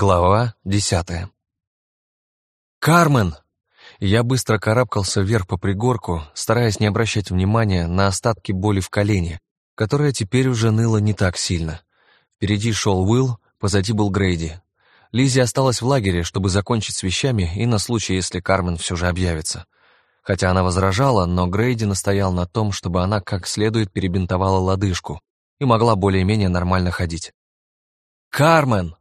Глава десятая. «Кармен!» Я быстро карабкался вверх по пригорку, стараясь не обращать внимания на остатки боли в колене, которая теперь уже ныла не так сильно. Впереди шел Уилл, позади был Грейди. Лизи осталась в лагере, чтобы закончить с вещами и на случай, если Кармен все же объявится. Хотя она возражала, но Грейди настоял на том, чтобы она как следует перебинтовала лодыжку и могла более-менее нормально ходить. «Кармен!»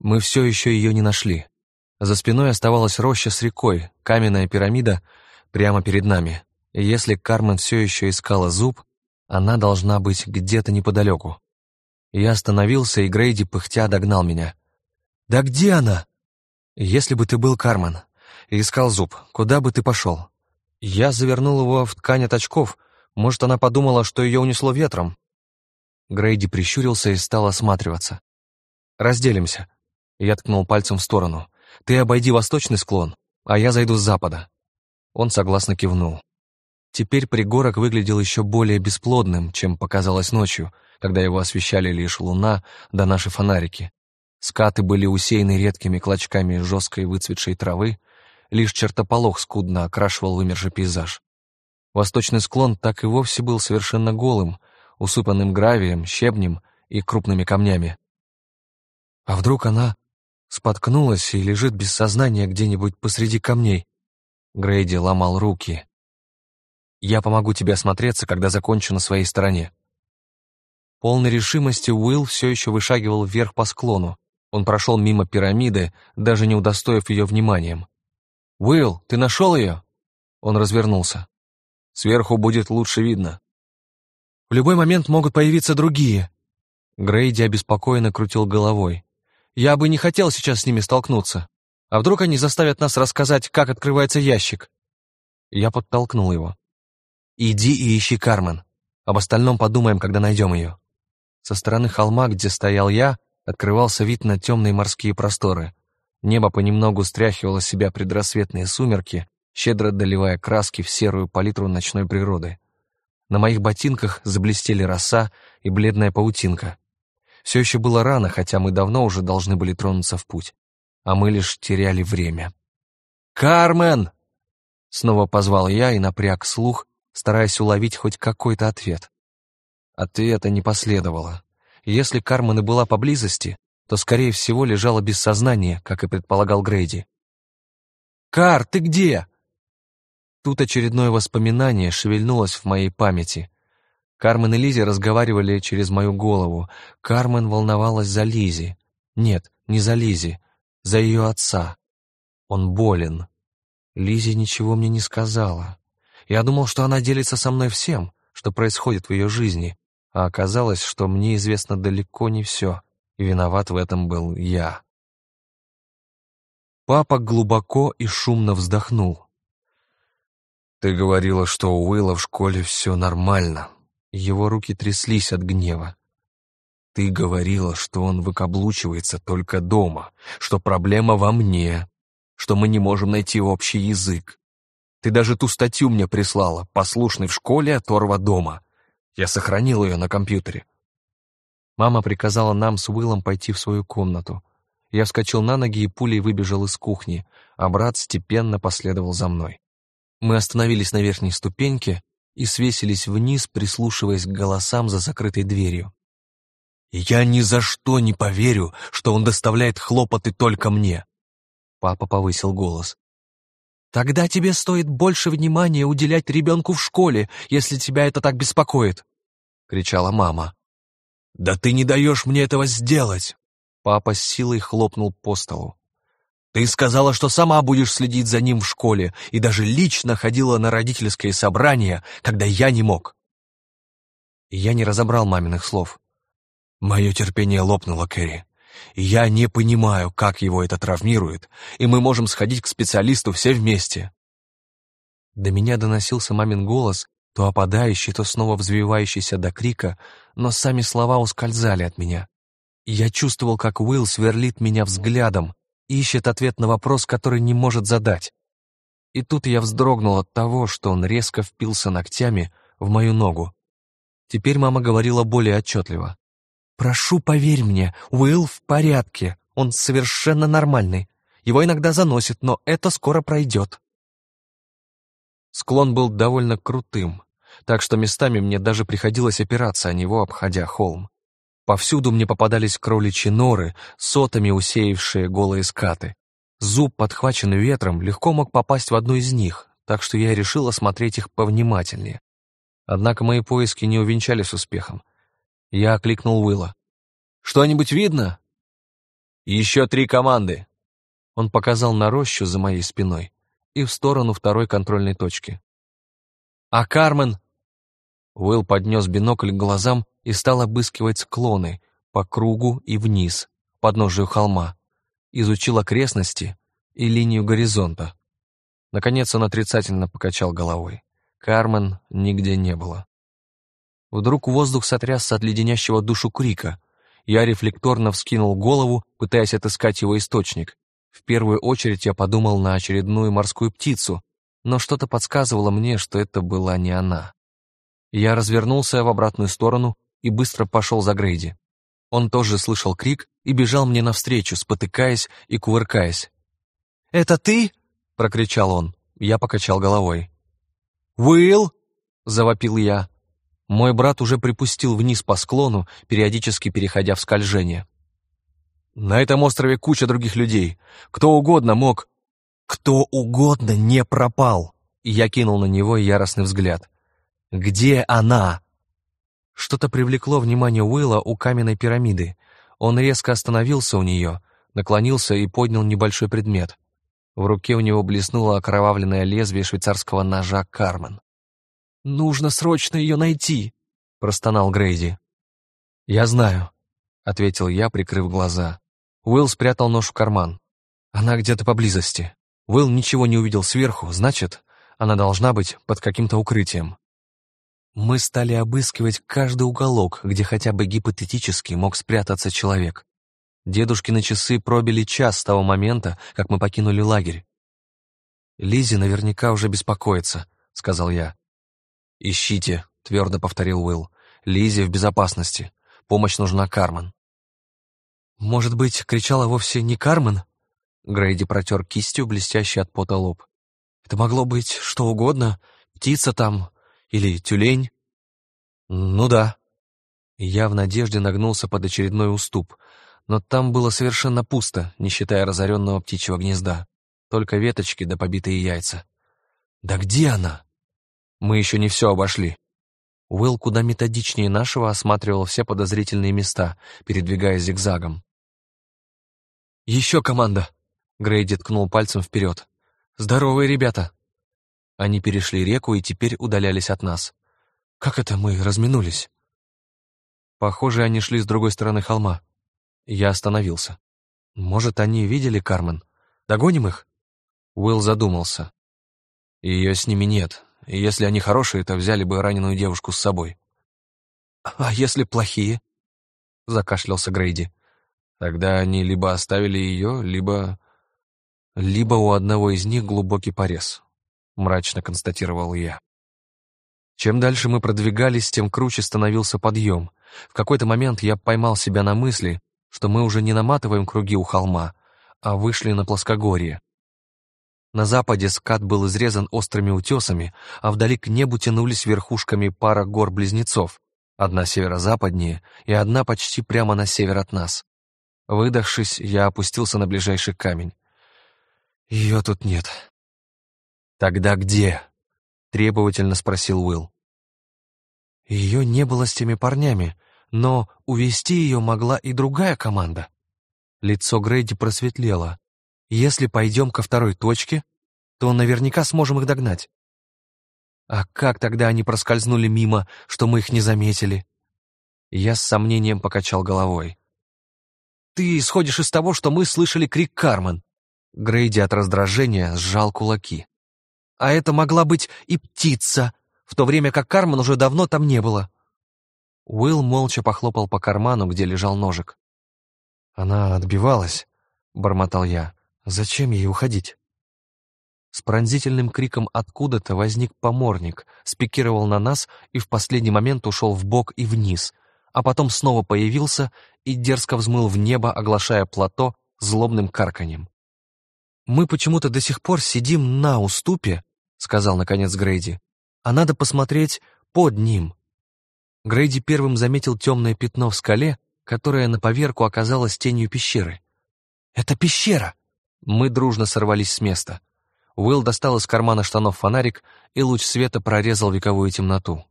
Мы все еще ее не нашли. За спиной оставалась роща с рекой, каменная пирамида прямо перед нами. И если Кармен все еще искала зуб, она должна быть где-то неподалеку. Я остановился, и Грейди пыхтя догнал меня. «Да где она?» «Если бы ты был Кармен и искал зуб, куда бы ты пошел?» Я завернул его в ткань от очков. Может, она подумала, что ее унесло ветром. Грейди прищурился и стал осматриваться. «Разделимся», я ткнул пальцем в сторону. «Ты обойди восточный склон, а я зайду с запада». Он согласно кивнул. Теперь пригорок выглядел еще более бесплодным, чем показалось ночью, когда его освещали лишь луна да наши фонарики. Скаты были усеяны редкими клочками жесткой выцветшей травы, лишь чертополох скудно окрашивал вымерший пейзаж. Восточный склон так и вовсе был совершенно голым, усыпанным гравием, щебнем и крупными камнями. А вдруг она Споткнулась и лежит без сознания где-нибудь посреди камней. Грейди ломал руки. «Я помогу тебе осмотреться, когда закончу на своей стороне». Полной решимости Уилл все еще вышагивал вверх по склону. Он прошел мимо пирамиды, даже не удостоив ее вниманием. «Уилл, ты нашел ее?» Он развернулся. «Сверху будет лучше видно». «В любой момент могут появиться другие». Грейди обеспокоенно крутил головой. Я бы не хотел сейчас с ними столкнуться. А вдруг они заставят нас рассказать, как открывается ящик?» Я подтолкнул его. «Иди и ищи Кармен. Об остальном подумаем, когда найдем ее». Со стороны холма, где стоял я, открывался вид на темные морские просторы. Небо понемногу стряхивало себя предрассветные сумерки, щедро доливая краски в серую палитру ночной природы. На моих ботинках заблестели роса и бледная паутинка. Все еще было рано, хотя мы давно уже должны были тронуться в путь. А мы лишь теряли время. «Кармен!» Снова позвал я и напряг слух, стараясь уловить хоть какой-то ответ. Ответа не последовало. Если Кармен и была поблизости, то, скорее всего, лежала без сознания, как и предполагал Грейди. «Кар, ты где?» Тут очередное воспоминание шевельнулось в моей памяти, Кармен и Лизи разговаривали через мою голову. Кармен волновалась за Лизи. Нет, не за Лизи, за ее отца. Он болен. Лизи ничего мне не сказала. Я думал, что она делится со мной всем, что происходит в ее жизни, а оказалось, что мне известно далеко не все, и виноват в этом был я. Папа глубоко и шумно вздохнул. «Ты говорила, что у Уилла в школе все нормально», его руки тряслись от гнева. «Ты говорила, что он выкаблучивается только дома, что проблема во мне, что мы не можем найти общий язык. Ты даже ту статью мне прислала, послушный в школе, оторва дома. Я сохранил ее на компьютере». Мама приказала нам с Уиллом пойти в свою комнату. Я вскочил на ноги и пулей выбежал из кухни, а брат степенно последовал за мной. Мы остановились на верхней ступеньке, и свесились вниз, прислушиваясь к голосам за закрытой дверью. «Я ни за что не поверю, что он доставляет хлопоты только мне!» Папа повысил голос. «Тогда тебе стоит больше внимания уделять ребенку в школе, если тебя это так беспокоит!» — кричала мама. «Да ты не даешь мне этого сделать!» Папа с силой хлопнул по столу. Ты сказала, что сама будешь следить за ним в школе и даже лично ходила на родительское собрание, когда я не мог. я не разобрал маминых слов. Мое терпение лопнуло, Кэрри. Я не понимаю, как его это травмирует, и мы можем сходить к специалисту все вместе. До меня доносился мамин голос, то опадающий, то снова взвивающийся до крика, но сами слова ускользали от меня. Я чувствовал, как Уилл сверлит меня взглядом, ищет ответ на вопрос, который не может задать. И тут я вздрогнул от того, что он резко впился ногтями в мою ногу. Теперь мама говорила более отчетливо. «Прошу, поверь мне, Уилл в порядке. Он совершенно нормальный. Его иногда заносит, но это скоро пройдет. Склон был довольно крутым, так что местами мне даже приходилось опираться о него, обходя холм. Повсюду мне попадались кроличьи норы, сотами усеявшие голые скаты. Зуб, подхваченный ветром, легко мог попасть в одну из них, так что я решил осмотреть их повнимательнее. Однако мои поиски не увенчались успехом. Я окликнул Уилла. «Что-нибудь видно?» «Еще три команды!» Он показал на рощу за моей спиной и в сторону второй контрольной точки. «А Кармен?» Уилл поднес бинокль к глазам и стал обыскивать склоны по кругу и вниз, подножию холма. Изучил окрестности и линию горизонта. Наконец он отрицательно покачал головой. Кармен нигде не было. Вдруг воздух сотрясся от леденящего душу крика. Я рефлекторно вскинул голову, пытаясь отыскать его источник. В первую очередь я подумал на очередную морскую птицу, но что-то подсказывало мне, что это была не она. Я развернулся в обратную сторону и быстро пошел за Грейди. Он тоже слышал крик и бежал мне навстречу, спотыкаясь и кувыркаясь. «Это ты?» — прокричал он. Я покачал головой. «Уилл!» — завопил я. Мой брат уже припустил вниз по склону, периодически переходя в скольжение. «На этом острове куча других людей. Кто угодно мог...» «Кто угодно не пропал!» Я кинул на него яростный взгляд. «Где она?» Что-то привлекло внимание Уилла у каменной пирамиды. Он резко остановился у нее, наклонился и поднял небольшой предмет. В руке у него блеснуло окровавленное лезвие швейцарского ножа Кармен. «Нужно срочно ее найти!» — простонал Грейди. «Я знаю», — ответил я, прикрыв глаза. Уилл спрятал нож в карман. «Она где-то поблизости. Уилл ничего не увидел сверху, значит, она должна быть под каким-то укрытием. Мы стали обыскивать каждый уголок, где хотя бы гипотетически мог спрятаться человек. Дедушкины часы пробили час с того момента, как мы покинули лагерь. Лизи наверняка уже беспокоится», — сказал я. «Ищите», — твердо повторил Уилл. Лизи в безопасности. Помощь нужна Кармен». «Может быть, кричала вовсе не Кармен?» Грейди протер кистью блестящий от пота лоб. «Это могло быть что угодно. Птица там или тюлень?» «Ну да». Я в надежде нагнулся под очередной уступ, но там было совершенно пусто, не считая разоренного птичьего гнезда. Только веточки да побитые яйца. «Да где она?» «Мы еще не все обошли». Уилл куда методичнее нашего осматривал все подозрительные места, передвигаясь зигзагом. «Еще команда!» — Грейди ткнул пальцем вперед. «Здоровые ребята!» Они перешли реку и теперь удалялись от нас. Как это мы разминулись? Похоже, они шли с другой стороны холма. Я остановился. Может, они видели Кармен? Догоним их? Уилл задумался. Ее с ними нет. Если они хорошие, то взяли бы раненую девушку с собой. «А если плохие?» — закашлялся Грейди. «Тогда они либо оставили ее, либо...» «Либо у одного из них глубокий порез мрачно констатировал я. Чем дальше мы продвигались, тем круче становился подъем. В какой-то момент я поймал себя на мысли, что мы уже не наматываем круги у холма, а вышли на плоскогорье. На западе скат был изрезан острыми утесами, а вдали к небу тянулись верхушками пара гор-близнецов, одна северо-западнее и одна почти прямо на север от нас. Выдохшись, я опустился на ближайший камень. Ее тут нет. «Тогда где?» — требовательно спросил Уилл. Ее не было с теми парнями, но увести ее могла и другая команда. Лицо Грейди просветлело. Если пойдем ко второй точке, то наверняка сможем их догнать. А как тогда они проскользнули мимо, что мы их не заметили? Я с сомнением покачал головой. Ты исходишь из того, что мы слышали крик Кармен. Грейди от раздражения сжал кулаки. А это могла быть и птица, в то время как Кармен уже давно там не было. Уилл молча похлопал по карману, где лежал ножик. «Она отбивалась», — бормотал я. «Зачем ей уходить?» С пронзительным криком откуда-то возник поморник, спикировал на нас и в последний момент ушел в бок и вниз, а потом снова появился и дерзко взмыл в небо, оглашая плато злобным карканьем. «Мы почему-то до сих пор сидим на уступе», — сказал наконец Грейди, «а надо посмотреть под ним». Грейди первым заметил темное пятно в скале, которое на поверку оказалось тенью пещеры. «Это пещера!» Мы дружно сорвались с места. Уилл достал из кармана штанов фонарик, и луч света прорезал вековую темноту.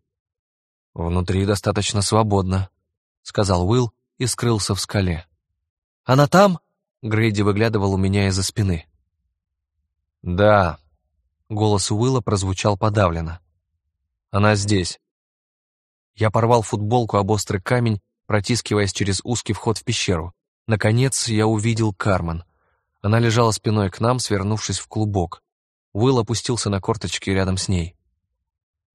«Внутри достаточно свободно», — сказал Уилл и скрылся в скале. «Она там?» — Грейди выглядывал у меня из-за спины. «Да», — голос Уилла прозвучал подавленно. «Она здесь». Я порвал футболку об острый камень, протискиваясь через узкий вход в пещеру. Наконец я увидел Кармен. Она лежала спиной к нам, свернувшись в клубок. Уилл опустился на корточки рядом с ней.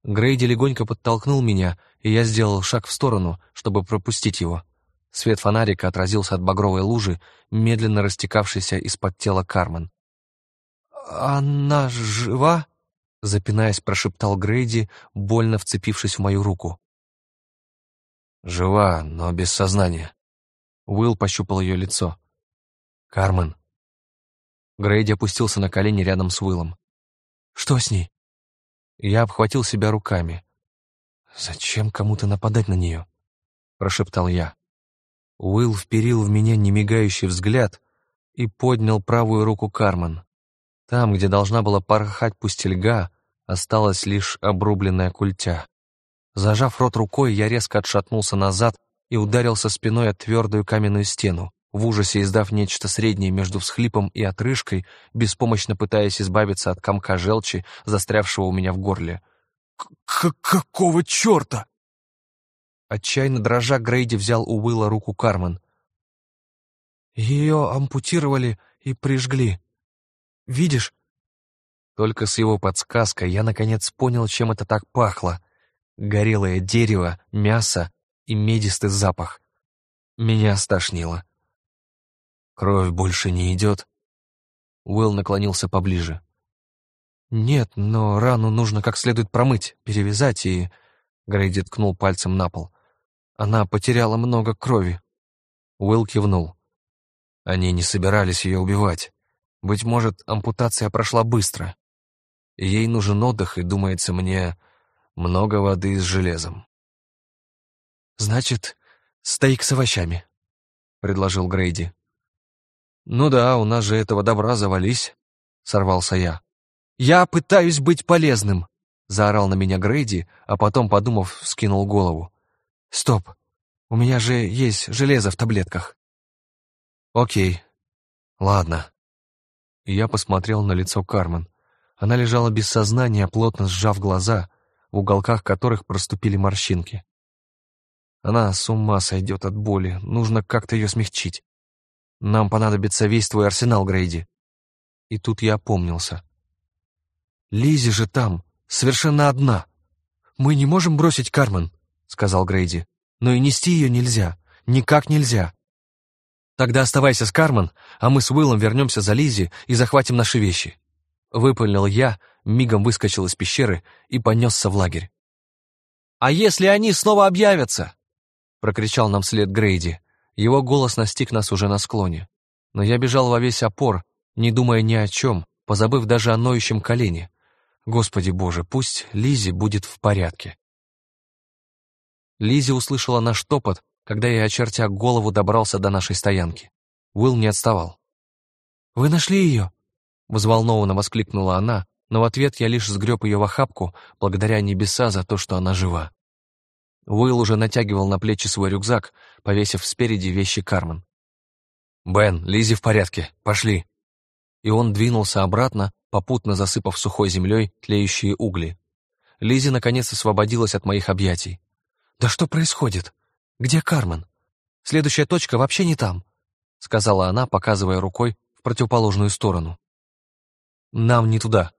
Грейди легонько подтолкнул меня, и я сделал шаг в сторону, чтобы пропустить его. Свет фонарика отразился от багровой лужи, медленно растекавшейся из-под тела Кармен. «Она жива?» — запинаясь, прошептал Грейди, больно вцепившись в мою руку. «Жива, но без сознания». Уилл пощупал ее лицо. «Кармен». Грейди опустился на колени рядом с Уиллом. «Что с ней?» Я обхватил себя руками. «Зачем кому-то нападать на нее?» — прошептал я. Уилл вперил в меня немигающий взгляд и поднял правую руку Кармен. Там, где должна была порхать пустельга, осталась лишь обрубленная культя. Зажав рот рукой, я резко отшатнулся назад и ударился спиной о твердую каменную стену, в ужасе издав нечто среднее между всхлипом и отрыжкой, беспомощно пытаясь избавиться от комка желчи, застрявшего у меня в горле. К «Какого черта?» Отчаянно дрожа, Грейди взял у Уилла руку Кармен. «Ее ампутировали и прижгли», Видишь?» Только с его подсказкой я наконец понял, чем это так пахло. Горелое дерево, мясо и медистый запах. Меня стошнило. «Кровь больше не идет?» Уилл наклонился поближе. «Нет, но рану нужно как следует промыть, перевязать и...» Грейди ткнул пальцем на пол. «Она потеряла много крови». Уилл кивнул. Они не собирались ее убивать. Быть может, ампутация прошла быстро. Ей нужен отдых, и, думается мне, много воды с железом. «Значит, стейк с овощами», — предложил Грейди. «Ну да, у нас же этого добра завались», — сорвался я. «Я пытаюсь быть полезным», — заорал на меня Грейди, а потом, подумав, скинул голову. «Стоп, у меня же есть железо в таблетках». «Окей, ладно», и я посмотрел на лицо Кармен. Она лежала без сознания, плотно сжав глаза, в уголках которых проступили морщинки. Она с ума сойдет от боли, нужно как-то ее смягчить. Нам понадобится весь твой арсенал, Грейди. И тут я опомнился. Лизи же там, совершенно одна. Мы не можем бросить Кармен, сказал Грейди. Но и нести ее нельзя, никак нельзя. Тогда оставайся с Кармен, а мы с Уиллом вернемся за Лизи и захватим наши вещи. Выпалил я, мигом выскочил из пещеры и понесся в лагерь. «А если они снова объявятся?» прокричал нам вслед Грейди. Его голос настиг нас уже на склоне. Но я бежал во весь опор, не думая ни о чем, позабыв даже о ноющем колене. Господи Боже, пусть Лизи будет в порядке. Лизи услышала наш топот когда я, очертя голову, добрался до нашей стоянки. Уилл не отставал. «Вы нашли ее?» — взволнованно воскликнула она, но в ответ я лишь сгреб ее в охапку, благодаря небеса за то, что она жива. Уилл уже натягивал на плечи свой рюкзак, повесив спереди вещи Кармен. «Бен, Лизи в порядке, пошли!» И он двинулся обратно, попутно засыпав сухой землей тлеющие угли. Лизи наконец освободилась от моих объятий. «Да что происходит?» «Где Кармен? Следующая точка вообще не там», — сказала она, показывая рукой в противоположную сторону. «Нам не туда».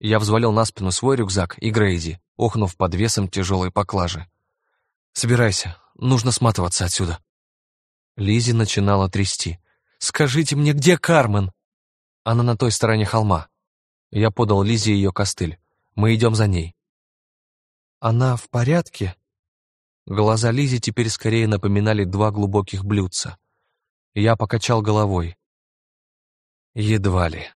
Я взвалил на спину свой рюкзак и Грейди, охнув под весом тяжелой поклажи. «Собирайся, нужно сматываться отсюда». Лизи начинала трясти. «Скажите мне, где Кармен?» Она на той стороне холма. Я подал Лизе ее костыль. Мы идем за ней. «Она в порядке?» Глаза Лизи теперь скорее напоминали два глубоких блюдца. Я покачал головой. Едва ли.